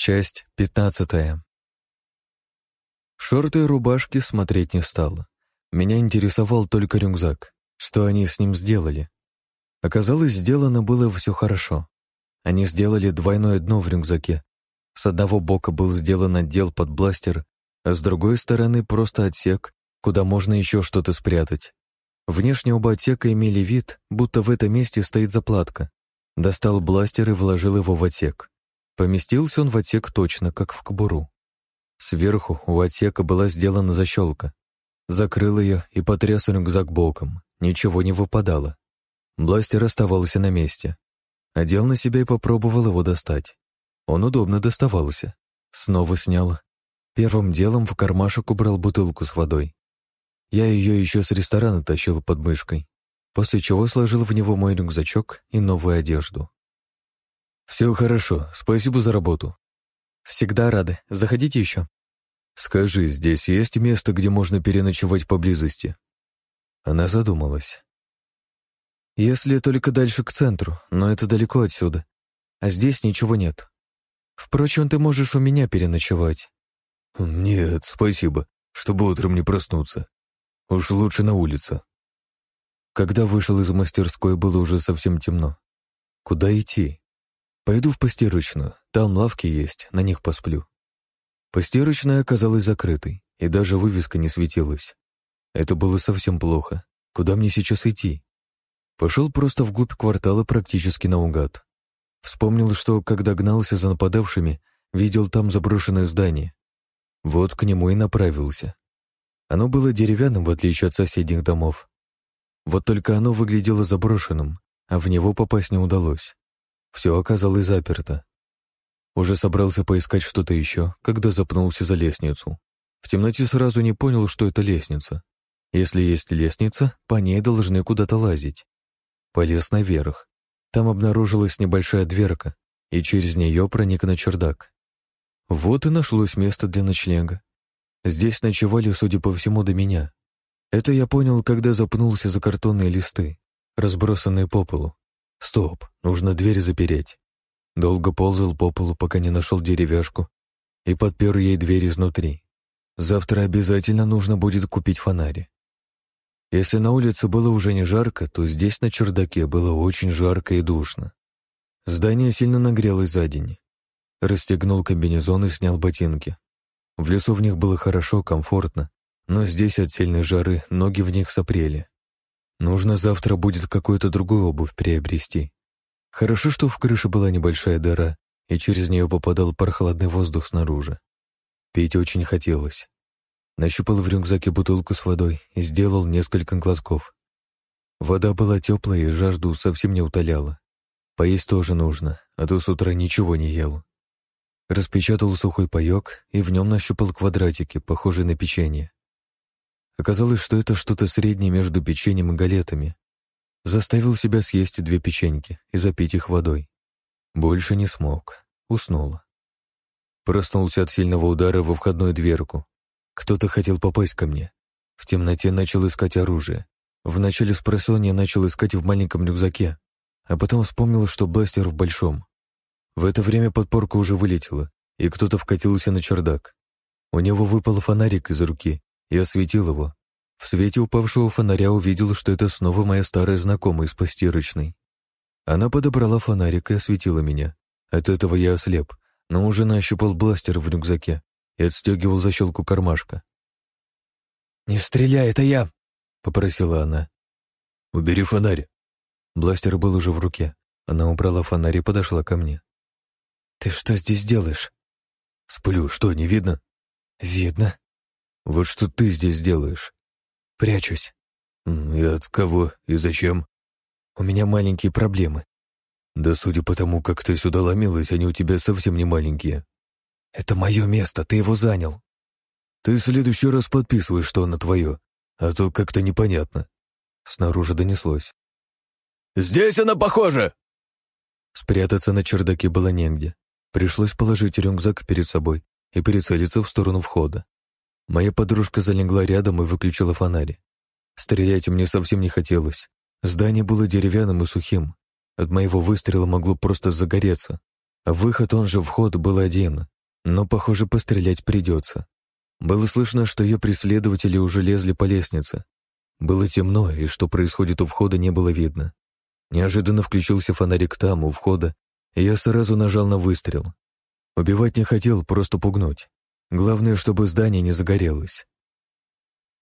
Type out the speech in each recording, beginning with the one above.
Часть пятнадцатая. Шорты и рубашки смотреть не стало. Меня интересовал только рюкзак. Что они с ним сделали? Оказалось, сделано было все хорошо. Они сделали двойное дно в рюкзаке. С одного бока был сделан отдел под бластер, а с другой стороны просто отсек, куда можно еще что-то спрятать. Внешне оба отсека имели вид, будто в этом месте стоит заплатка. Достал бластер и вложил его в отсек. Поместился он в отсек точно, как в кобуру. Сверху у отсека была сделана защелка. Закрыл ее и потряс рюкзак боком. Ничего не выпадало. Бластер оставался на месте. Одел на себя и попробовал его достать. Он удобно доставался. Снова снял. Первым делом в кармашек убрал бутылку с водой. Я ее еще с ресторана тащил под мышкой, после чего сложил в него мой рюкзачок и новую одежду. «Все хорошо, спасибо за работу». «Всегда рады. Заходите еще». «Скажи, здесь есть место, где можно переночевать поблизости?» Она задумалась. «Если только дальше к центру, но это далеко отсюда. А здесь ничего нет. Впрочем, ты можешь у меня переночевать». «Нет, спасибо, чтобы утром не проснуться. Уж лучше на улице». Когда вышел из мастерской, было уже совсем темно. Куда идти? Пойду в постирочную, там лавки есть, на них посплю. Постирочная оказалась закрытой, и даже вывеска не светилась. Это было совсем плохо. Куда мне сейчас идти? Пошел просто вглубь квартала практически наугад. Вспомнил, что, когда гнался за нападавшими, видел там заброшенное здание. Вот к нему и направился. Оно было деревянным, в отличие от соседних домов. Вот только оно выглядело заброшенным, а в него попасть не удалось. Все оказалось заперто. Уже собрался поискать что-то еще, когда запнулся за лестницу. В темноте сразу не понял, что это лестница. Если есть лестница, по ней должны куда-то лазить. Полез наверх. Там обнаружилась небольшая дверка, и через нее проник на чердак. Вот и нашлось место для ночлега. Здесь ночевали, судя по всему, до меня. Это я понял, когда запнулся за картонные листы, разбросанные по полу. Стоп, нужно дверь запереть. Долго ползал по полу, пока не нашел деревяшку, и подпер ей дверь изнутри. Завтра обязательно нужно будет купить фонари. Если на улице было уже не жарко, то здесь на чердаке было очень жарко и душно. Здание сильно нагрелось за день. Расстегнул комбинезон и снял ботинки. В лесу в них было хорошо, комфортно, но здесь от сильной жары ноги в них сопрели. Нужно завтра будет какую-то другую обувь приобрести. Хорошо, что в крыше была небольшая дыра, и через нее попадал прохладный воздух снаружи. Пить очень хотелось. Нащупал в рюкзаке бутылку с водой и сделал несколько глотков. Вода была теплая и жажду совсем не утоляла. Поесть тоже нужно, а то с утра ничего не ел. Распечатал сухой паёк и в нем нащупал квадратики, похожие на печенье. Оказалось, что это что-то среднее между печеньем и галетами. Заставил себя съесть две печеньки и запить их водой. Больше не смог. Уснул. Проснулся от сильного удара во входную дверку. Кто-то хотел попасть ко мне. В темноте начал искать оружие. Вначале с просонья начал искать в маленьком рюкзаке, а потом вспомнил, что бластер в большом. В это время подпорка уже вылетела, и кто-то вкатился на чердак. У него выпал фонарик из руки, я осветил его. В свете упавшего фонаря увидел, что это снова моя старая знакомая из постирочной. Она подобрала фонарик и осветила меня. От этого я ослеп, но уже нащупал бластер в рюкзаке и отстегивал защелку кармашка. «Не стреляй, это я!» — попросила она. «Убери фонарь». Бластер был уже в руке. Она убрала фонарь и подошла ко мне. «Ты что здесь делаешь?» «Сплю. Что, не видно?» «Видно», вот что ты здесь делаешь? Прячусь. И от кого? И зачем? У меня маленькие проблемы. Да судя по тому, как ты сюда ломилась, они у тебя совсем не маленькие. Это мое место, ты его занял. Ты в следующий раз подписываешь, что оно твое, а то как-то непонятно. Снаружи донеслось. «Здесь она похожа!» Спрятаться на чердаке было негде. Пришлось положить рюкзак перед собой и перецелиться в сторону входа. Моя подружка залегла рядом и выключила фонарь. Стрелять мне совсем не хотелось. Здание было деревянным и сухим. От моего выстрела могло просто загореться. А выход, он же вход, был один, но, похоже, пострелять придется. Было слышно, что ее преследователи уже лезли по лестнице. Было темно, и что происходит у входа, не было видно. Неожиданно включился фонарик там, у входа, и я сразу нажал на выстрел. Убивать не хотел, просто пугнуть. Главное, чтобы здание не загорелось.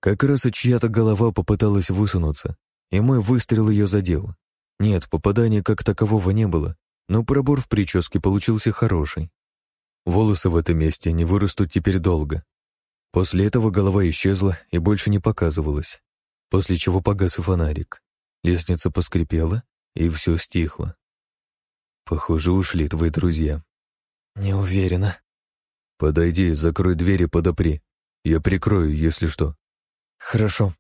Как раз и чья-то голова попыталась высунуться, и мой выстрел ее задел. Нет, попадания как такового не было, но пробор в прическе получился хороший. Волосы в этом месте не вырастут теперь долго. После этого голова исчезла и больше не показывалась, после чего погас и фонарик. Лестница поскрипела, и все стихло. Похоже, ушли твои друзья. Не уверена. Подойди, закрой дверь и подопри. Я прикрою, если что. Хорошо.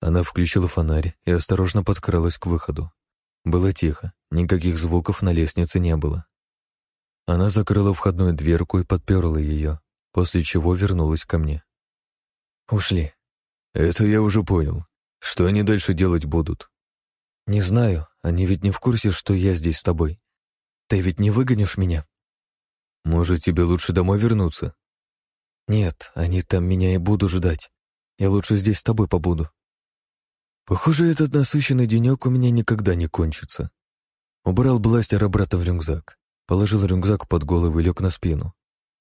Она включила фонарь и осторожно подкралась к выходу. Было тихо, никаких звуков на лестнице не было. Она закрыла входную дверку и подперла ее, после чего вернулась ко мне. «Ушли». «Это я уже понял. Что они дальше делать будут?» «Не знаю. Они ведь не в курсе, что я здесь с тобой. Ты ведь не выгонишь меня?» «Может, тебе лучше домой вернуться?» «Нет, они там меня и будут ждать. Я лучше здесь с тобой побуду». Похоже, этот насыщенный денек у меня никогда не кончится. Убрал бластер обратно в рюкзак, положил рюкзак под голову и лег на спину.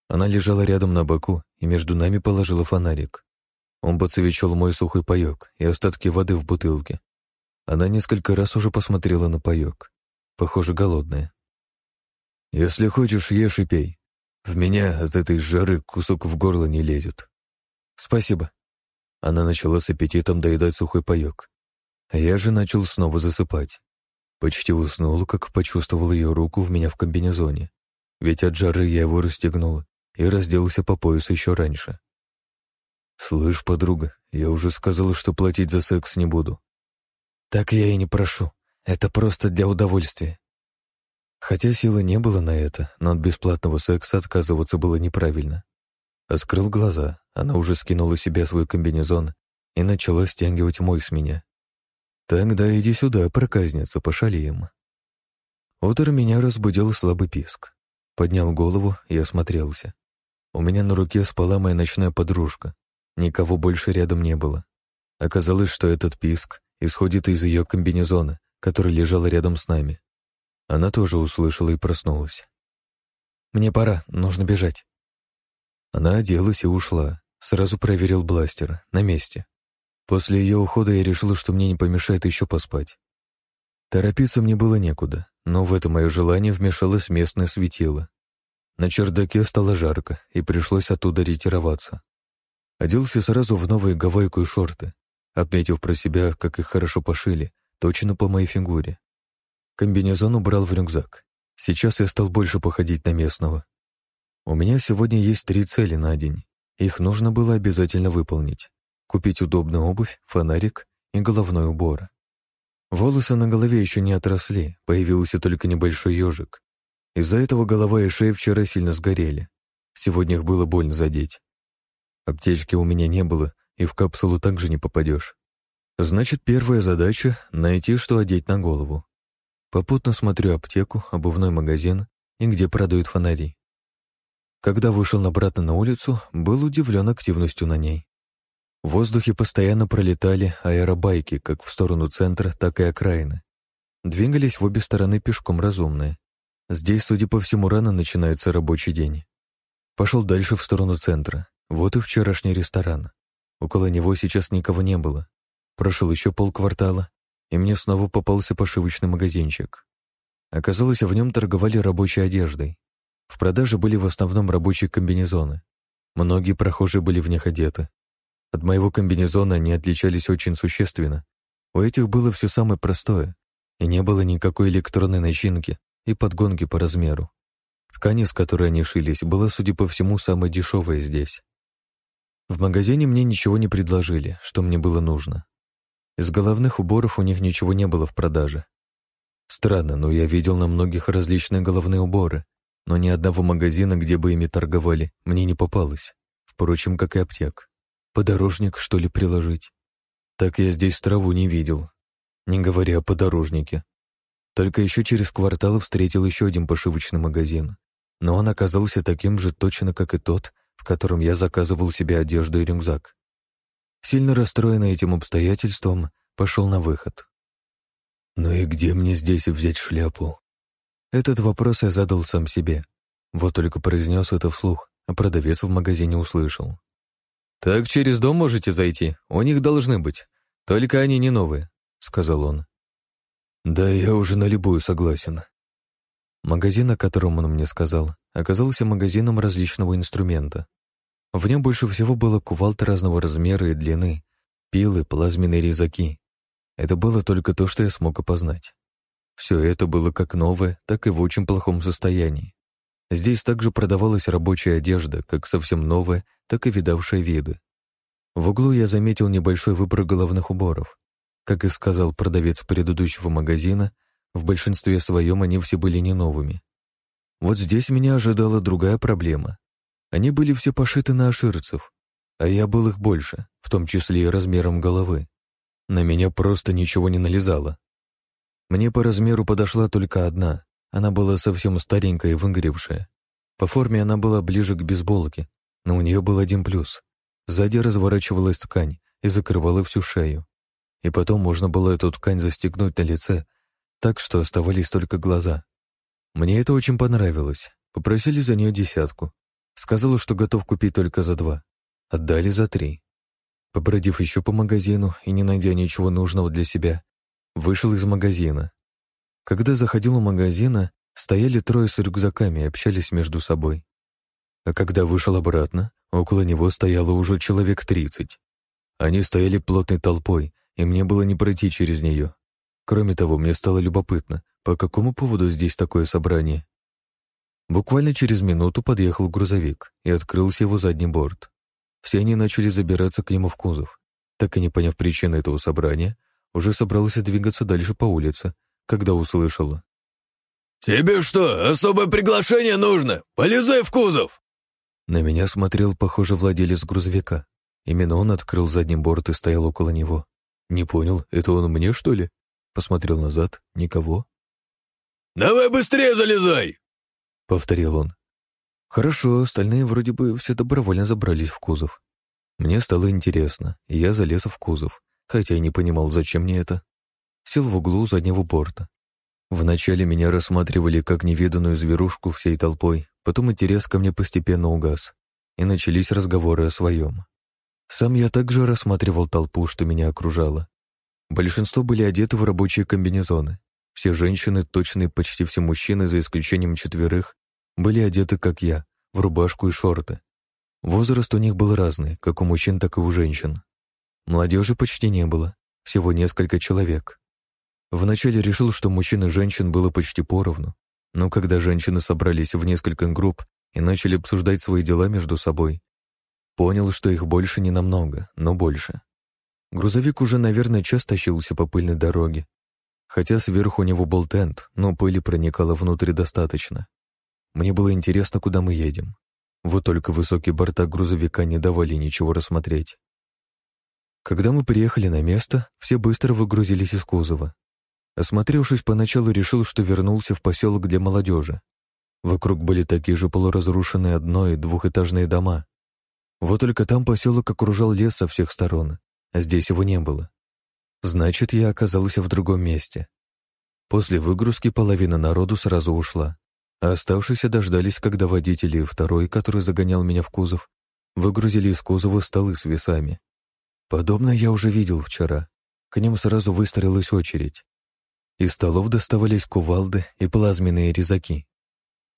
Она лежала рядом на боку и между нами положила фонарик. Он подсвечивал мой сухой паёк и остатки воды в бутылке. Она несколько раз уже посмотрела на паёк. Похоже, голодная. «Если хочешь, ешь и пей. В меня от этой жары кусок в горло не лезет». «Спасибо». Она начала с аппетитом доедать сухой паёк. А я же начал снова засыпать. Почти уснул, как почувствовал ее руку в меня в комбинезоне. Ведь от жары я его расстегнул и разделся по поясу еще раньше. «Слышь, подруга, я уже сказал, что платить за секс не буду». «Так я и не прошу. Это просто для удовольствия». Хотя силы не было на это, но от бесплатного секса отказываться было неправильно. Открыл глаза, она уже скинула себе свой комбинезон и начала стягивать мой с меня. «Тогда иди сюда, проказница, пошалеем». Утро меня разбудил слабый писк. Поднял голову и осмотрелся. У меня на руке спала моя ночная подружка. Никого больше рядом не было. Оказалось, что этот писк исходит из ее комбинезона, который лежал рядом с нами. Она тоже услышала и проснулась. «Мне пора, нужно бежать». Она оделась и ушла. Сразу проверил бластер, на месте. После ее ухода я решил, что мне не помешает еще поспать. Торопиться мне было некуда, но в это мое желание вмешалось местное светило. На чердаке стало жарко, и пришлось оттуда ретироваться. Оделся сразу в новые гавайку и шорты, отметив про себя, как их хорошо пошили, точно по моей фигуре. Комбинезон убрал в рюкзак. Сейчас я стал больше походить на местного. У меня сегодня есть три цели на день. Их нужно было обязательно выполнить купить удобную обувь, фонарик и головной убор. Волосы на голове еще не отросли, появился только небольшой ежик. Из-за этого голова и шея вчера сильно сгорели. Сегодня их было больно задеть. Аптечки у меня не было, и в капсулу также не попадешь. Значит, первая задача — найти, что одеть на голову. Попутно смотрю аптеку, обувной магазин и где продают фонари. Когда вышел обратно на улицу, был удивлен активностью на ней. В воздухе постоянно пролетали аэробайки как в сторону центра, так и окраины. Двигались в обе стороны пешком разумные. Здесь, судя по всему, рано начинается рабочий день. Пошел дальше в сторону центра. Вот и вчерашний ресторан. Около него сейчас никого не было. Прошел еще полквартала, и мне снова попался пошивочный магазинчик. Оказалось, в нем торговали рабочей одеждой. В продаже были в основном рабочие комбинезоны. Многие прохожие были в них одеты. От моего комбинезона они отличались очень существенно. У этих было все самое простое, и не было никакой электронной начинки и подгонки по размеру. Ткань, из которой они шились, была, судя по всему, самая дешевая здесь. В магазине мне ничего не предложили, что мне было нужно. Из головных уборов у них ничего не было в продаже. Странно, но я видел на многих различные головные уборы, но ни одного магазина, где бы ими торговали, мне не попалось. Впрочем, как и аптек. Подорожник, что ли, приложить? Так я здесь траву не видел, не говоря о подорожнике. Только еще через квартал встретил еще один пошивочный магазин. но он оказался таким же точно, как и тот, в котором я заказывал себе одежду и рюкзак. Сильно расстроенный этим обстоятельством, пошел на выход. «Ну и где мне здесь взять шляпу?» Этот вопрос я задал сам себе. Вот только произнес это вслух, а продавец в магазине услышал. «Так через дом можете зайти, у них должны быть. Только они не новые», — сказал он. «Да, я уже на любую согласен». Магазин, о котором он мне сказал, оказался магазином различного инструмента. В нем больше всего было кувалд разного размера и длины, пилы, плазменные резаки. Это было только то, что я смог опознать. Все это было как новое, так и в очень плохом состоянии. Здесь также продавалась рабочая одежда, как совсем новая, так и видавшая виды. В углу я заметил небольшой выбор головных уборов. Как и сказал продавец предыдущего магазина, в большинстве своем они все были не новыми. Вот здесь меня ожидала другая проблема. Они были все пошиты на аширцев, а я был их больше, в том числе и размером головы. На меня просто ничего не налезало. Мне по размеру подошла только одна, она была совсем старенькая и выгоревшая. По форме она была ближе к бейсболке, но у нее был один плюс. Сзади разворачивалась ткань и закрывала всю шею. И потом можно было эту ткань застегнуть на лице, так что оставались только глаза. Мне это очень понравилось. Попросили за нее десятку. Сказала, что готов купить только за два. Отдали за три. Побродив еще по магазину и не найдя ничего нужного для себя, вышел из магазина. Когда заходил у магазина, стояли трое с рюкзаками и общались между собой. А когда вышел обратно, около него стояло уже человек тридцать. Они стояли плотной толпой, и мне было не пройти через нее. Кроме того, мне стало любопытно, по какому поводу здесь такое собрание. Буквально через минуту подъехал грузовик и открылся его задний борт. Все они начали забираться к нему в кузов. Так и не поняв причины этого собрания, уже собрался двигаться дальше по улице, когда услышала. «Тебе что, особое приглашение нужно? Полезай в кузов!» На меня смотрел, похоже, владелец грузовика. Именно он открыл задний борт и стоял около него. Не понял, это он мне, что ли? Посмотрел назад, никого. «Давай быстрее залезай!» — повторил он. Хорошо, остальные вроде бы все добровольно забрались в кузов. Мне стало интересно, и я залез в кузов, хотя и не понимал, зачем мне это сел в углу заднего борта. Вначале меня рассматривали как невиданную зверушку всей толпой, потом интерес ко мне постепенно угас, и начались разговоры о своем. Сам я также рассматривал толпу, что меня окружало. Большинство были одеты в рабочие комбинезоны. Все женщины, точные почти все мужчины, за исключением четверых, были одеты, как я, в рубашку и шорты. Возраст у них был разный, как у мужчин, так и у женщин. Молодежи почти не было, всего несколько человек. Вначале решил, что мужчин и женщин было почти поровну, но когда женщины собрались в несколько групп и начали обсуждать свои дела между собой, понял, что их больше не намного, но больше. Грузовик уже, наверное, час тащился по пыльной дороге, хотя сверху у него был тент, но пыли проникало внутрь достаточно. Мне было интересно, куда мы едем. Вот только высокие борта грузовика не давали ничего рассмотреть. Когда мы приехали на место, все быстро выгрузились из кузова. Осмотревшись, поначалу решил, что вернулся в поселок для молодежи. Вокруг были такие же полуразрушенные одно- и двухэтажные дома. Вот только там поселок окружал лес со всех сторон, а здесь его не было. Значит, я оказался в другом месте. После выгрузки половина народу сразу ушла, оставшиеся дождались, когда водитель и второй, который загонял меня в кузов, выгрузили из кузова столы с весами. Подобное я уже видел вчера. К ним сразу выстроилась очередь. Из столов доставались кувалды и плазменные резаки.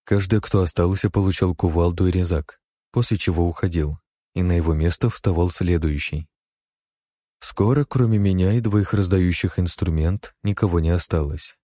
Каждый, кто остался, получал кувалду и резак, после чего уходил, и на его место вставал следующий. Скоро, кроме меня и двоих раздающих инструмент, никого не осталось.